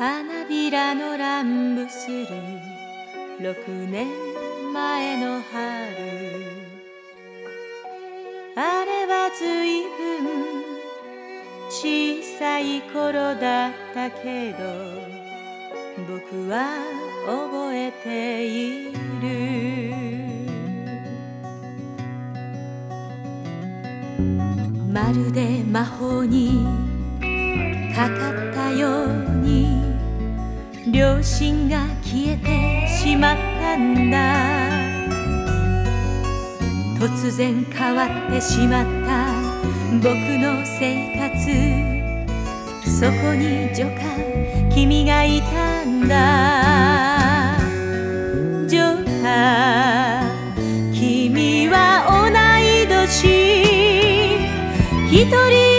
花びらの乱舞する。六年前の春。あれはずいぶん小さい頃だったけど僕は覚えている。まるで魔法にかかったように。両親が消えてしまったんだ。突然変わってしまった。僕の生活。そこに女官君がいたんだ。女官君は同い年。一人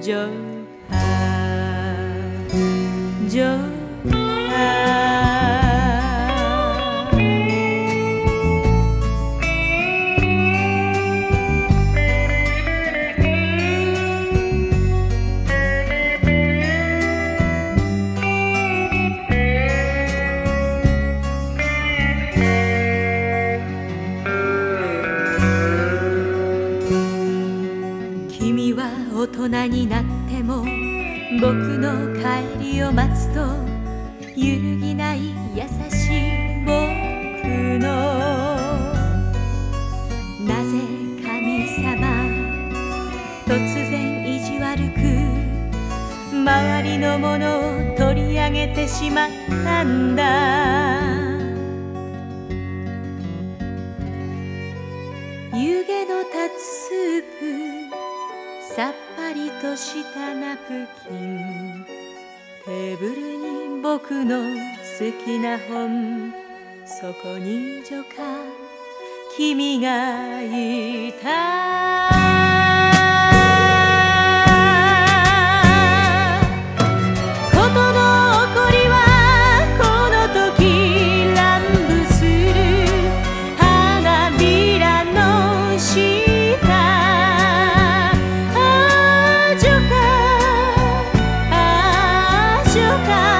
ジョーっても僕の帰りを待つと揺るぎない優しい僕のなぜ神様突然意地悪く周りのものを取り上げてしまったんだ。さっぱりとしたナプキン。テーブルに僕の好きな本。そこに女か。君がいた就看